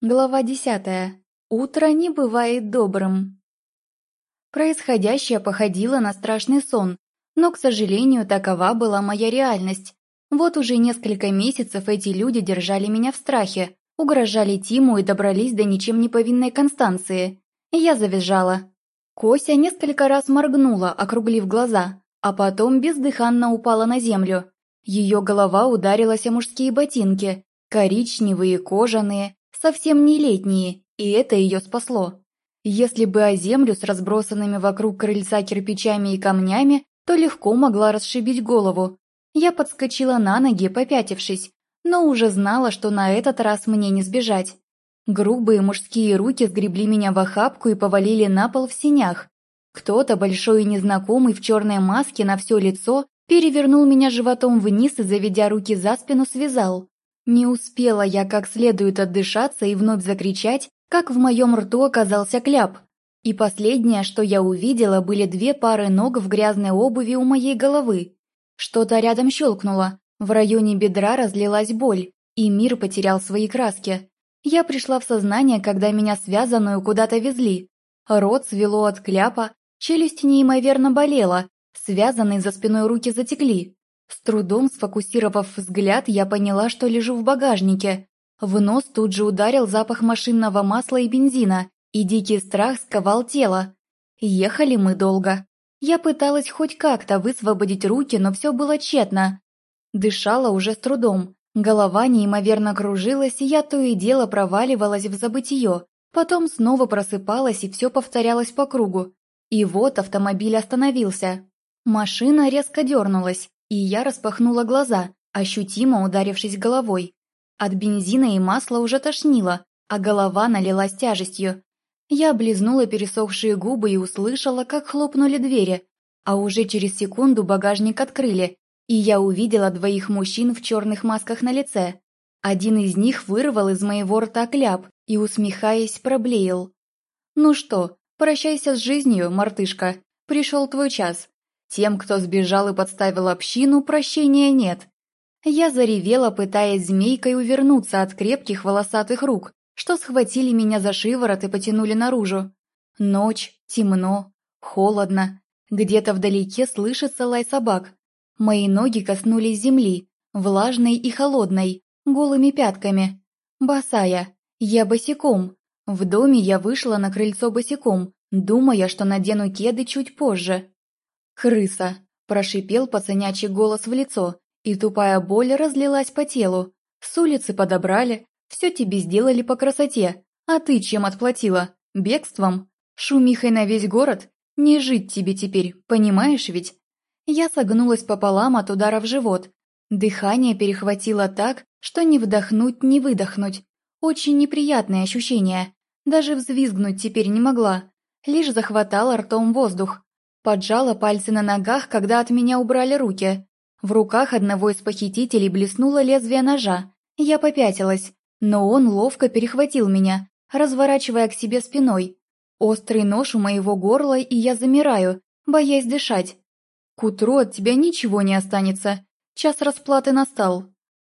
Глава десятая. Утро не бывает добрым. Происходящее походило на страшный сон, но, к сожалению, такова была моя реальность. Вот уже несколько месяцев эти люди держали меня в страхе, угрожали Тиму и добрались до ничем не повинной Констанции. Я завизжала. Кося несколько раз моргнула, округлив глаза, а потом бездыханно упала на землю. Ее голова ударилась о мужские ботинки, коричневые, кожаные, совсем не летние, и это ее спасло. Если бы о землю с разбросанными вокруг крыльца кирпичами и камнями, то легко могла расшибить голову. Я подскочила на ноги, попятившись, но уже знала, что на этот раз мне не сбежать. Грубые мужские руки сгребли меня в охапку и повалили на пол в синях. Кто-то, большой и незнакомый, в черной маске на все лицо, перевернул меня животом вниз и, заведя руки за спину, связал. Не успела я как следует отдышаться и вновь закричать, как в моем рту оказался кляп. И последнее, что я увидела, были две пары ног в грязной обуви у моей головы. Что-то рядом щелкнуло, в районе бедра разлилась боль, и мир потерял свои краски. Я пришла в сознание, когда меня связанную куда-то везли. Рот свело от кляпа, челюсть неимоверно болела, связанные за спиной руки затекли. С трудом сфокусировав взгляд, я поняла, что лежу в багажнике. В нос тут же ударил запах машинного масла и бензина, и дикий страх сковал тело. Ехали мы долго. Я пыталась хоть как-то высвободить руки, но все было тщетно. Дышала уже с трудом. Голова неимоверно кружилась, и я то и дело проваливалась в забытие. Потом снова просыпалась, и все повторялось по кругу. И вот автомобиль остановился. Машина резко дернулась. И я распахнула глаза, ощутимо ударившись головой. От бензина и масла уже тошнило, а голова налилась тяжестью. Я облизнула пересохшие губы и услышала, как хлопнули двери, а уже через секунду багажник открыли, и я увидела двоих мужчин в черных масках на лице. Один из них вырвал из моего рта кляп и, усмехаясь, проблеял. «Ну что, прощайся с жизнью, мартышка, пришел твой час, тем, кто сбежал и подставил общину, прощения нет. Я заревела, пытаясь змейкой увернуться от крепких волосатых рук, что схватили меня за шиворот и потянули наружу. Ночь, темно, холодно. Где-то вдалеке слышится лай собак. Мои ноги коснулись земли, влажной и холодной, голыми пятками. Босая. Я босиком. В доме я вышла на крыльцо босиком, думая, что надену кеды чуть позже. «Крыса!» – прошипел пацанячий голос в лицо, и тупая боль разлилась по телу. С улицы подобрали, все тебе сделали по красоте, а ты чем отплатила? Бегством? Шумихой на весь город? Не жить тебе теперь, понимаешь ведь? Я согнулась пополам от удара в живот. Дыхание перехватило так, что не вдохнуть, не выдохнуть. Очень неприятное ощущение. Даже взвизгнуть теперь не могла. Лишь захватала ртом воздух. Поджала пальцы на ногах, когда от меня убрали руки. В руках одного из похитителей блеснуло лезвие ножа. Я попятилась, но он ловко перехватил меня, разворачивая к себе спиной. Острый нож у моего горла, и я замираю, боясь дышать. К утру от тебя ничего не останется. Час расплаты настал.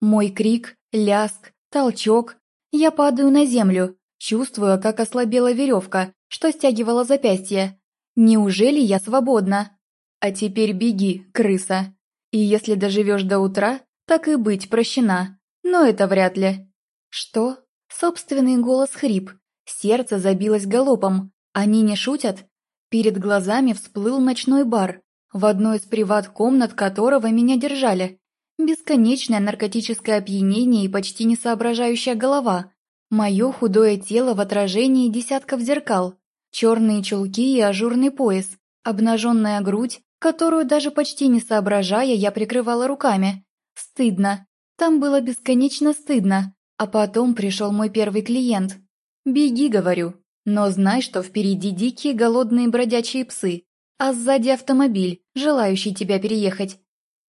Мой крик, ляск, толчок. Я падаю на землю, чувствуя, как ослабела веревка, что стягивала запястье. Неужели я свободна? А теперь беги, крыса. И если доживешь до утра, так и быть прощена. Но это вряд ли. Что? Собственный голос хрип. Сердце забилось галопом. Они не шутят? Перед глазами всплыл ночной бар, в одной из приват-комнат которого меня держали. Бесконечное наркотическое опьянение и почти несоображающая голова. Мое худое тело в отражении десятков зеркал. Черные чулки и ажурный пояс, обнаженная грудь, которую даже почти не соображая я прикрывала руками. Стыдно. Там было бесконечно стыдно. А потом пришел мой первый клиент. «Беги», — говорю. Но знай, что впереди дикие голодные бродячие псы, а сзади автомобиль, желающий тебя переехать.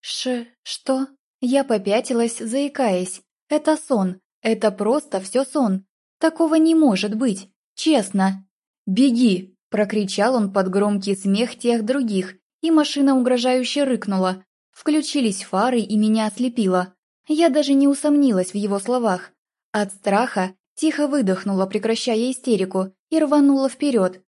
Ш... что? Я попятилась, заикаясь. Это сон. Это просто все сон. Такого не может быть. Честно. «Беги!» – прокричал он под громкий смех тех других, и машина угрожающе рыкнула. Включились фары, и меня ослепило. Я даже не усомнилась в его словах. От страха Тихо выдохнула, прекращая истерику, и рванула вперед.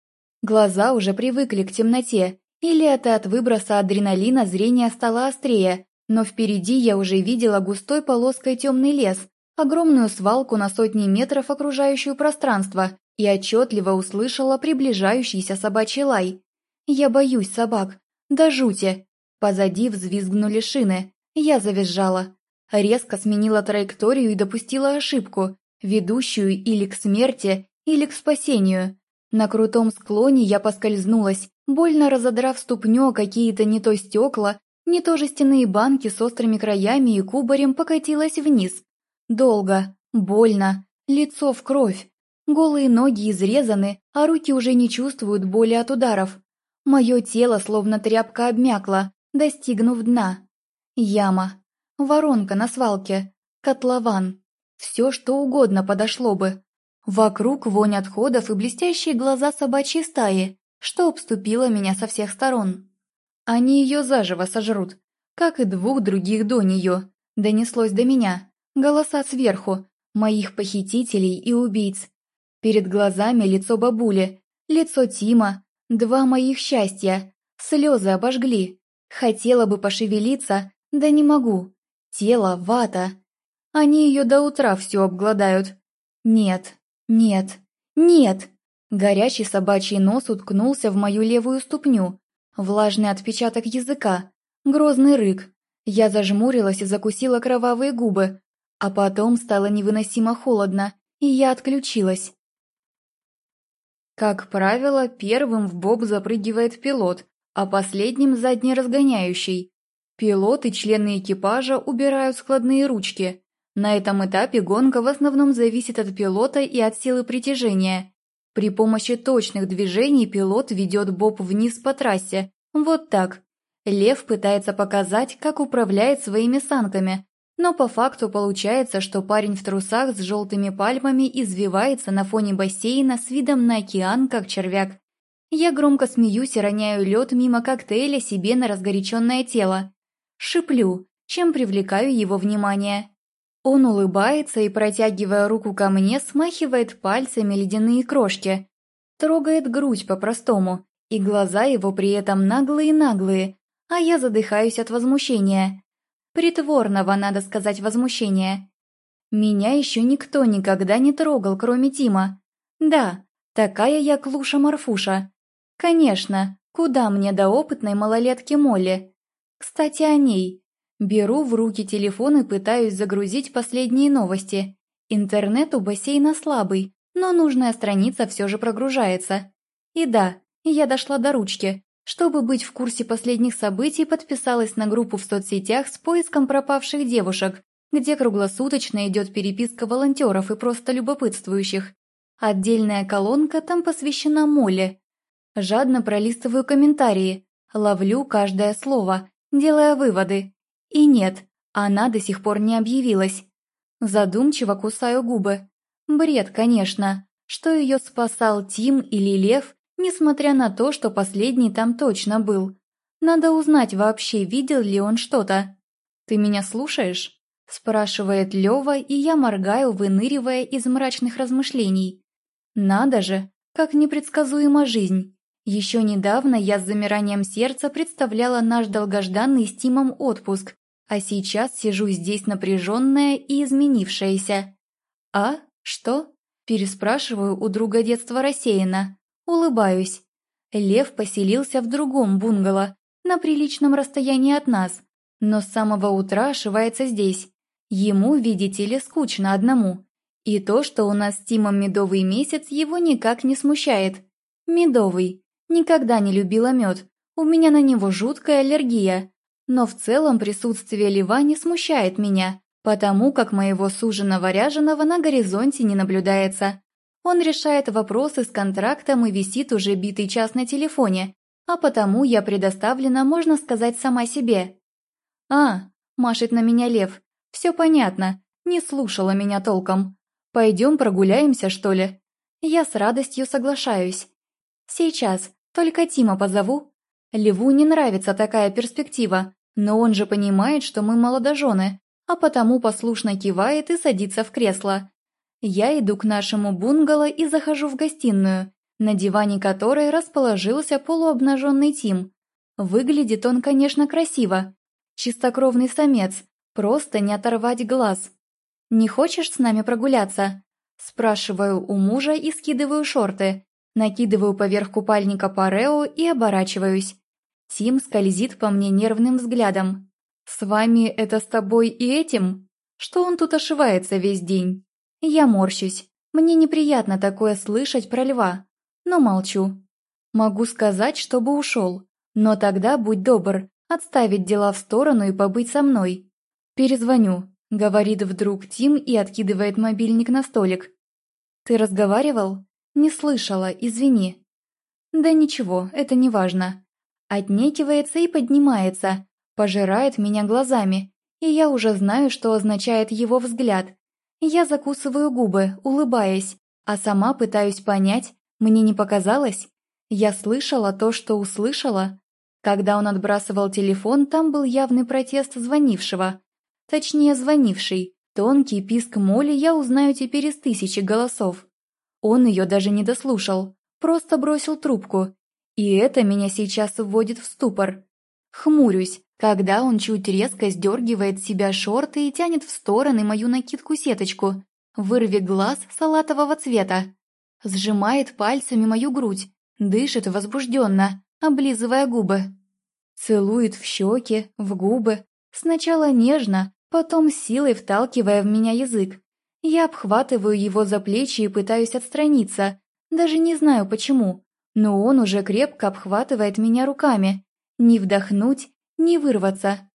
Глаза уже привыкли к темноте, или это от выброса адреналина зрение стало острее, но впереди я уже видела густой полоской темный лес, огромную свалку на сотни метров окружающую пространство и отчетливо услышала приближающийся собачий лай. Я боюсь собак. Да жути. Позади взвизгнули шины. Я завизжала. Резко сменила траекторию и допустила ошибку, ведущую или к смерти, или к спасению. На крутом склоне я поскользнулась, больно разодрав ступню какие-то не то стекла, не то жестяные банки с острыми краями и кубарем покатилась вниз. Долго, больно, лицо в кровь. Голые ноги изрезаны, а руки уже не чувствуют боли от ударов. Мое тело словно тряпка обмякло, достигнув дна. Яма, воронка на свалке, котлован. Все, что угодно подошло бы. Вокруг вонь отходов и блестящие глаза собачьей стаи, что обступило меня со всех сторон. Они ее заживо сожрут, как и двух других до нее. Донеслось до меня. Голоса сверху, моих похитителей и убийц. Перед глазами лицо бабули, лицо Тима, два моих счастья. Слезы обожгли. Хотела бы пошевелиться, да не могу. Тело вата. Они ее до утра все обгладают. Нет, нет, нет. Горячий собачий нос уткнулся в мою левую ступню. Влажный отпечаток языка. Грозный рык. Я зажмурилась и закусила кровавые губы. А потом стало невыносимо холодно, и я отключилась. Как правило, первым в боб запрыгивает пилот, а последним задний разгоняющий. Пилот и члены экипажа убирают складные ручки. На этом этапе гонка в основном зависит от пилота и от силы притяжения. При помощи точных движений пилот ведет боб вниз по трассе. Вот так. Лев пытается показать, как управляет своими санками, но по факту получается, что парень в трусах с желтыми пальмами извивается на фоне бассейна с видом на океан, как червяк. Я громко смеюсь и роняю лед мимо коктейля себе на разгоряченное тело. Шиплю, чем привлекаю его внимание. Он улыбается и, протягивая руку ко мне, смахивает пальцами ледяные крошки. Трогает грудь по-простому, и глаза его при этом наглые-наглые, а я задыхаюсь от возмущения. Притворного, надо сказать, возмущения. Меня еще никто никогда не трогал, кроме Тима. Да, такая я клуша-марфуша. Конечно, куда мне до опытной малолетки Молли? Кстати, о ней. Беру в руки телефон и пытаюсь загрузить последние новости. Интернет у бассейна слабый, но нужная страница все же прогружается. И да, я дошла до ручки. Чтобы быть в курсе последних событий, подписалась на группу в соцсетях с поиском пропавших девушек, где круглосуточно идет переписка волонтеров и просто любопытствующих. Отдельная колонка там посвящена Моле. Жадно пролистываю комментарии, ловлю каждое слово, делая выводы. И нет, она до сих пор не объявилась. Задумчиво кусаю губы. Бред, конечно. Что ее спасал Тим или Лев, несмотря на то, что последний там точно был. Надо узнать вообще, видел ли он что-то. «Ты меня слушаешь?» – спрашивает Лёва, и я моргаю, выныривая из мрачных размышлений. «Надо же, как непредсказуема жизнь!» Еще недавно я с замиранием сердца представляла наш долгожданный с Тимом отпуск, а сейчас сижу здесь напряженная и изменившаяся. «А? Что?» – переспрашиваю у друга детства рассеянно. Улыбаюсь. Лев поселился в другом бунгало, на приличном расстоянии от нас, но с самого утра ошивается здесь. Ему, видите ли, скучно одному. И то, что у нас с Тимом медовый месяц, его никак не смущает. Медовый. Никогда не любила мед. У меня на него жуткая аллергия. Но в целом присутствие льва не смущает меня, потому как моего суженого ряженого на горизонте не наблюдается. Он решает вопросы с контрактом и висит уже битый час на телефоне, а потому я предоставлена, можно сказать, сама себе. «А», – машет на меня лев, – «все понятно, не слушала меня толком. Пойдем прогуляемся, что ли?» Я с радостью соглашаюсь. «Сейчас, только Тима позову». Леву не нравится такая перспектива, но он же понимает, что мы молодожены, а потому послушно кивает и садится в кресло. Я иду к нашему бунгало и захожу в гостиную, на диване которой расположился полуобнаженный Тим. Выглядит он, конечно, красиво. Чистокровный самец, просто не оторвать глаз. «Не хочешь с нами прогуляться?» Спрашиваю у мужа и скидываю шорты. Накидываю поверх купальника парео и оборачиваюсь. Тим скользит по мне нервным взглядом. «С вами это с тобой и этим? Что он тут ошивается весь день?» Я морщусь. Мне неприятно такое слышать про льва, но молчу. Могу сказать, чтобы ушел, но тогда будь добр, отставить дела в сторону и побыть со мной. Перезвоню, говорит вдруг Тим и откидывает мобильник на столик. Ты разговаривал? Не слышала, извини. Да ничего, это не важно. Отнекивается и поднимается, пожирает меня глазами, и я уже знаю, что означает его взгляд. Я закусываю губы, улыбаясь, а сама пытаюсь понять, мне не показалось? Я слышала то, что услышала. Когда он отбрасывал телефон, там был явный протест звонившего. Точнее, звонивший. Тонкий писк Моли я узнаю теперь из тысячи голосов. Он ее даже не дослушал, просто бросил трубку. И это меня сейчас вводит в ступор. Хмурюсь, когда он чуть резко сдергивает с себя шорты и тянет в стороны мою накидку-сеточку, вырви глаз салатового цвета. Сжимает пальцами мою грудь, дышит возбужденно, облизывая губы. Целует в щеки, в губы, сначала нежно, потом силой вталкивая в меня язык. Я обхватываю его за плечи и пытаюсь отстраниться, даже не знаю почему, но он уже крепко обхватывает меня руками. Не вдохнуть, не вырваться.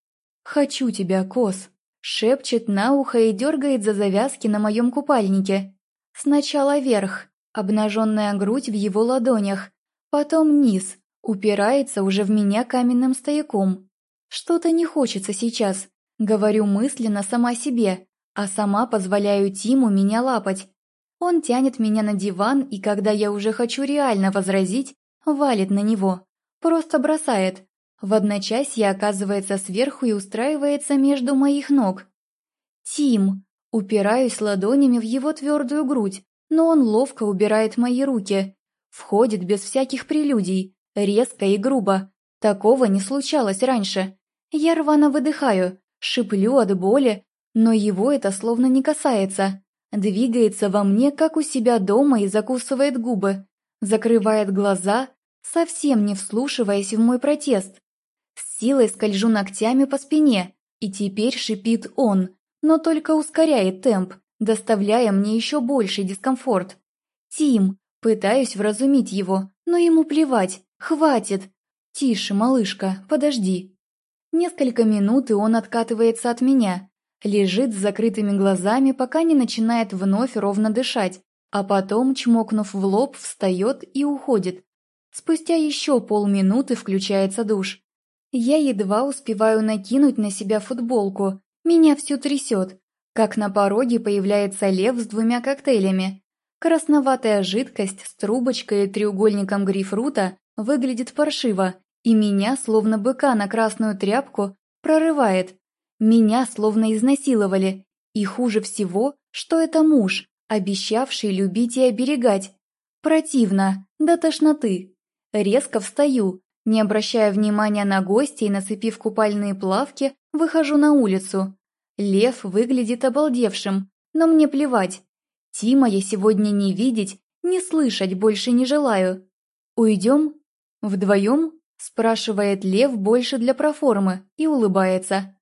«Хочу тебя, Кос», — шепчет на ухо и дергает за завязки на моем купальнике. Сначала вверх, Обнаженная грудь в его ладонях, потом низ, упирается уже в меня каменным стояком. Что-то не хочется сейчас, говорю мысленно сама себе, а сама позволяю Тиму меня лапать. Он тянет меня на диван, и когда я уже хочу реально возразить, валит на него. Просто бросает. В одночасье оказывается сверху и устраивается между моих ног. «Тим!» Упираюсь ладонями в его твердую грудь, но он ловко убирает мои руки. Входит без всяких прелюдий, резко и грубо. Такого не случалось раньше. Я рвано выдыхаю, шиплю от боли, но его это словно не касается. Двигается во мне, как у себя дома, и закусывает губы. Закрывает глаза, совсем не вслушиваясь в мой протест. С силой скольжу ногтями по спине, и теперь шипит он, но только ускоряет темп, доставляя мне еще больший дискомфорт. «Тим!» Пытаюсь вразумить его, но ему плевать, хватит. «Тише, малышка, подожди». Несколько минут, и он откатывается от меня. Лежит с закрытыми глазами, пока не начинает вновь ровно дышать, а потом, чмокнув в лоб, встает и уходит. Спустя еще полминуты включается душ. Я едва успеваю накинуть на себя футболку. Меня все трясет как на пороге появляется лев с двумя коктейлями. Красноватая жидкость с трубочкой и треугольником грейпфрута выглядит паршиво, и меня, словно быка на красную тряпку, прорывает. Меня словно изнасиловали, и хуже всего, что это муж, обещавший любить и оберегать. Противно, до тошноты. Резко встаю, не обращая внимания на гостей, нацепив купальные плавки, выхожу на улицу. Лев выглядит обалдевшим, но мне плевать. Тима я сегодня не видеть, не слышать больше не желаю. Уйдем? Вдвоем? Спрашивает Лев больше для проформы и улыбается.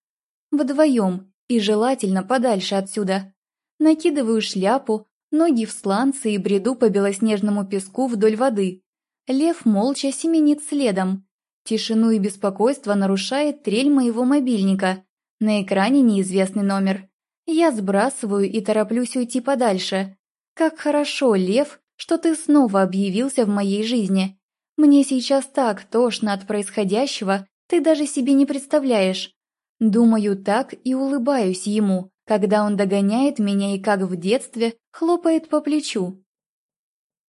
Вдвоем, и желательно подальше отсюда. Накидываю шляпу, ноги в сланцы и бреду по белоснежному песку вдоль воды. Лев молча семенит следом. Тишину и беспокойство нарушает трель моего мобильника. На экране неизвестный номер. Я сбрасываю и тороплюсь уйти подальше. Как хорошо, Лев, что ты снова объявился в моей жизни. Мне сейчас так тошно от происходящего, ты даже себе не представляешь. Думаю так и улыбаюсь ему, когда он догоняет меня и как в детстве хлопает по плечу.